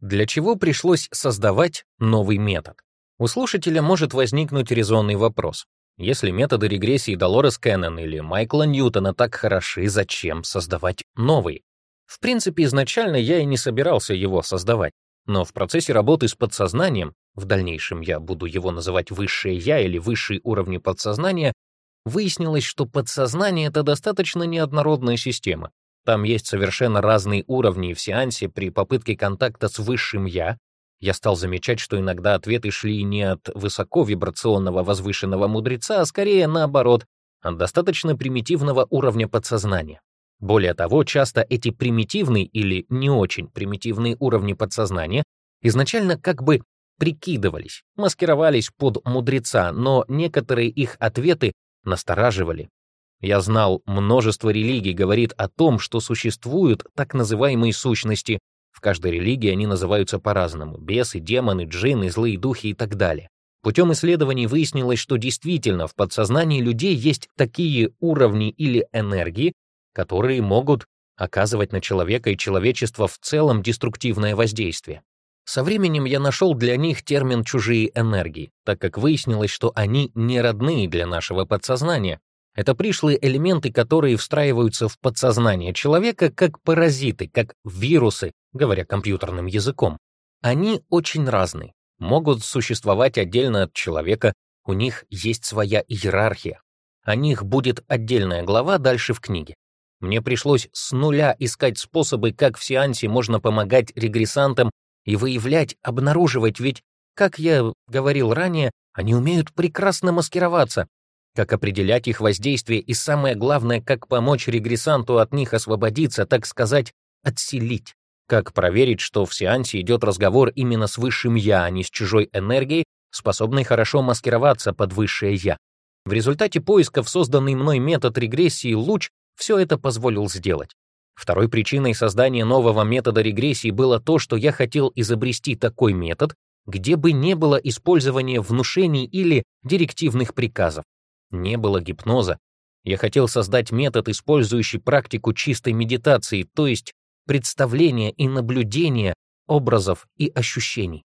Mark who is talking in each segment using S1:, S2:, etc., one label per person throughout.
S1: для чего пришлось создавать новый метод. У слушателя может возникнуть резонный вопрос. Если методы регрессии Долорес Кеннон или Майкла Ньютона так хороши, зачем создавать новый? В принципе, изначально я и не собирался его создавать, но в процессе работы с подсознанием, в дальнейшем я буду его называть «высшее я» или «высшие уровни подсознания», выяснилось, что подсознание — это достаточно неоднородная система там есть совершенно разные уровни, в сеансе при попытке контакта с высшим «я» я стал замечать, что иногда ответы шли не от высоковибрационного возвышенного мудреца, а скорее наоборот, от достаточно примитивного уровня подсознания. Более того, часто эти примитивные или не очень примитивные уровни подсознания изначально как бы прикидывались, маскировались под мудреца, но некоторые их ответы настораживали, я знал, множество религий говорит о том, что существуют так называемые сущности. В каждой религии они называются по-разному — бесы, демоны, джинны, злые духи и так далее. Путем исследований выяснилось, что действительно в подсознании людей есть такие уровни или энергии, которые могут оказывать на человека и человечество в целом деструктивное воздействие. Со временем я нашел для них термин «чужие энергии», так как выяснилось, что они не родные для нашего подсознания, это пришлые элементы, которые встраиваются в подсознание человека как паразиты, как вирусы, говоря компьютерным языком. Они очень разные, могут существовать отдельно от человека, у них есть своя иерархия. О них будет отдельная глава дальше в книге. Мне пришлось с нуля искать способы, как в сеансе можно помогать регрессантам и выявлять, обнаруживать, ведь, как я говорил ранее, они умеют прекрасно маскироваться, как определять их воздействие и, самое главное, как помочь регрессанту от них освободиться, так сказать, отселить, как проверить, что в сеансе идет разговор именно с высшим «я», а не с чужой энергией, способной хорошо маскироваться под высшее «я». В результате поисков созданный мной метод регрессии «Луч» все это позволил сделать. Второй причиной создания нового метода регрессии было то, что я хотел изобрести такой метод, где бы не было использования внушений или директивных приказов, не было гипноза. Я хотел создать метод, использующий практику чистой медитации, то есть представления и наблюдения образов и ощущений.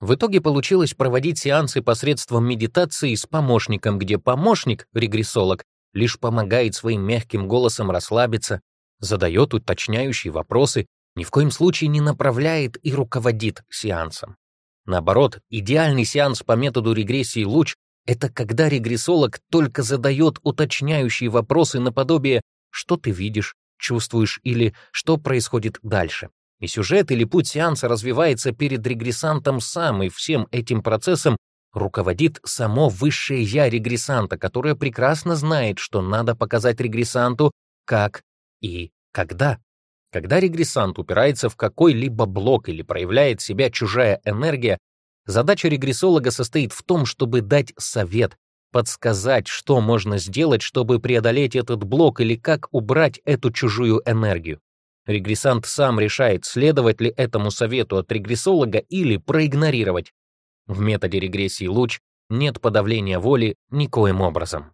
S1: В итоге получилось проводить сеансы посредством медитации с помощником, где помощник, регрессолог, лишь помогает своим мягким голосом расслабиться, задает уточняющие вопросы, ни в коем случае не направляет и руководит сеансом. Наоборот, идеальный сеанс по методу регрессии луч это когда регрессолог только задает уточняющие вопросы наподобие «что ты видишь?», «чувствуешь?» или «что происходит дальше?». И сюжет или путь сеанса развивается перед регрессантом сам, и всем этим процессом руководит само высшее «я» регрессанта, которое прекрасно знает, что надо показать регрессанту как и когда. Когда регрессант упирается в какой-либо блок или проявляет себя чужая энергия, Задача регрессолога состоит в том, чтобы дать совет, подсказать, что можно сделать, чтобы преодолеть этот блок или как убрать эту чужую энергию. Регрессант сам решает, следовать ли этому совету от регрессолога или проигнорировать. В методе регрессии луч нет подавления воли никоим образом.